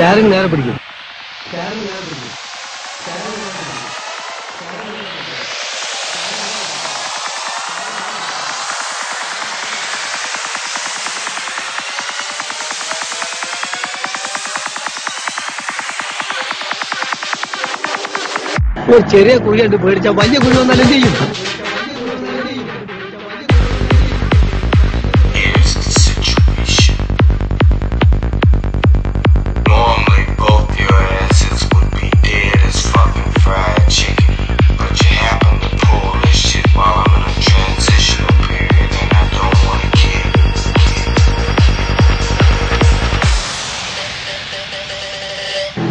Steering നേരെ പിടിക്കും. ഒരു ചെറിയ കുഴി കണ്ട് പേടിച്ചാ വലിയ കുഴി വന്നാലും ചെയ്യും?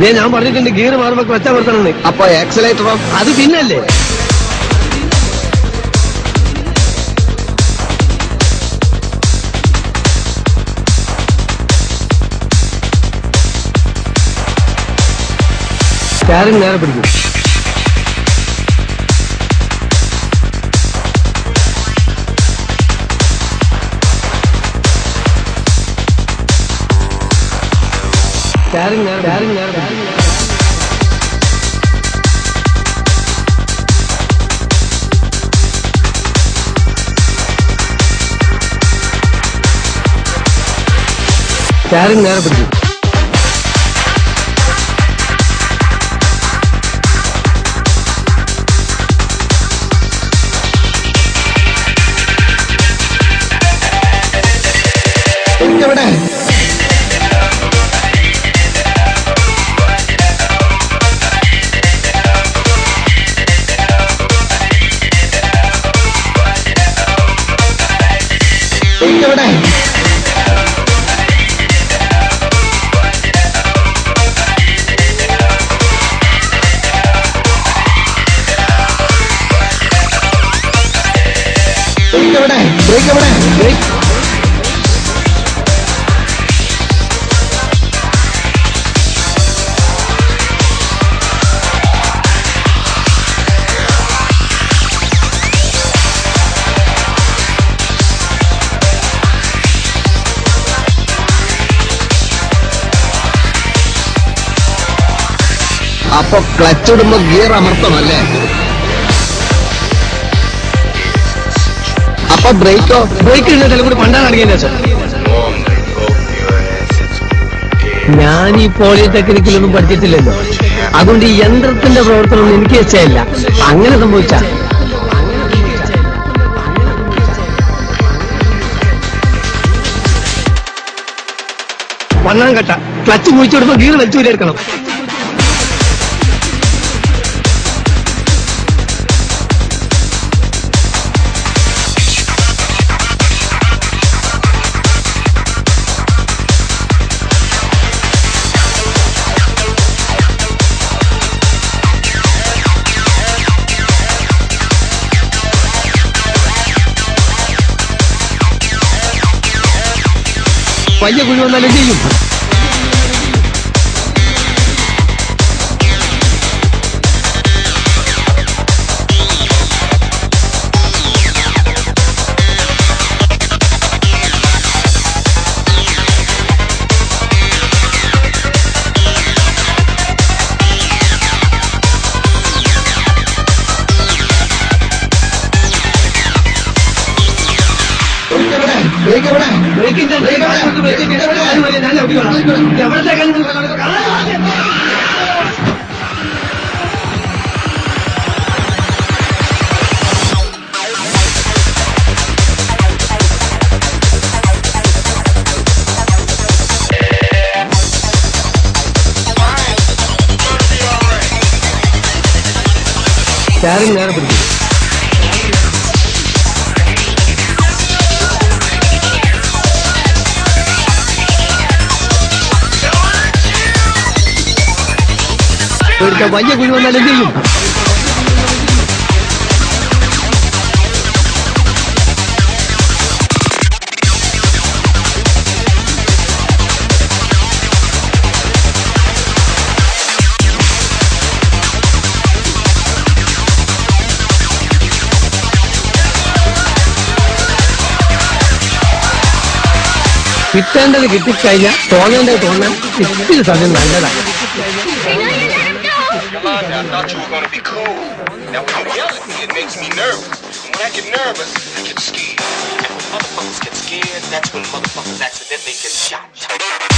ദേ ഞാൻ പറഞ്ഞിട്ടുണ്ട് ഗിയർ മാറുമ്പോ ക്ലച്ച നിർത്തണമെന്ന് അപ്പൊ ആക്സിലേറ്ററോ അത് പിന്നല്ലേ സ്റ്റാറിങ് നേരെ പിടിക്കും സ്റ്റാറിങ് നേരെ സ്റ്റാറിങ് നേരെ யாருக்கு நேரம் பிடிக்கும் അപ്പൊ ക്ലച്ച് ഇടുമ്പോ ഗിയർ അമർത്തണല്ലേ? അപ്പൊ ബ്രേക്കോ ബ്രേക്ക് ഇടുന്ന കൂടി പണ്ടാണ് അടങ്ങിയ ഞാൻ ഈ പോളിടെക്നിക്കിലൊന്നും പഠിച്ചിട്ടില്ലല്ലോ. അതുകൊണ്ട് ഈ യന്ത്രത്തിന്റെ പ്രവർത്തനം എനിക്ക് വെച്ചല്ല അങ്ങനെ സംഭവിച്ച. ഒന്നാം കട്ട. ക്ലച്ച് കുഴിച്ചെടുക്കുമ്പോ ഗീർ വലിച്ചു എടുക്കണം Поехали на людей. ബ്രേക്കിന്റെ സ്റ്റാറിങ് നേരെ പിടിക്കും ഇതൊക്കെ വലിയ കുഴി വന്നാൽ എന്ത് ചെയ്യും? കിട്ടേണ്ടത് കിട്ടിക്കഴിഞ്ഞാൽ തോന്നേണ്ടത് തോന്നാൻ ഇത്തിരി സമയം നല്ലതാണ് Come on now, I thought you were gonna be cool. Now when you yell at me, it makes me nervous. And when I get nervous, I get scared. And when motherfuckers get scared, that's when motherfuckers accidentally get shot.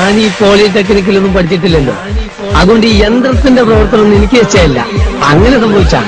ഞാൻ ഈ പോളിടെക്നിക്കിലൊന്നും പഠിച്ചിട്ടില്ലല്ലോ. അതുകൊണ്ട് ഈ യന്ത്രത്തിന്റെ പ്രവർത്തനം എനിക്ക് വെച്ചല്ല അങ്ങനെ സംഭവിച്ചാ.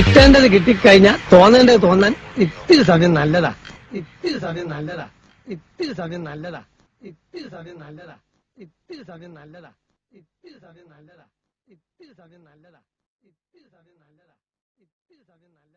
കിട്ടേണ്ടത് കിട്ടിക്കഴിഞ്ഞാൽ തോന്നേണ്ടത് തോന്നാൻ ഇത്തിരി സമയം നല്ലതാ. ഇത്തിരി സമയം നല്ലതാ. ഇത്തിരി സമയം നല്ലതാ. ഇത്തിരി സമയം നല്ലതാ. ഇത്തിരി സമയം നല്ലതാ. ഇത്തിരി സമയം നല്ലതാ. ഇത്തിരി സമയം നല്ലതാ. ഇത്തിരി സമയം നല്ലതാ. ഇത്തിരി സമയം നല്ലതാ.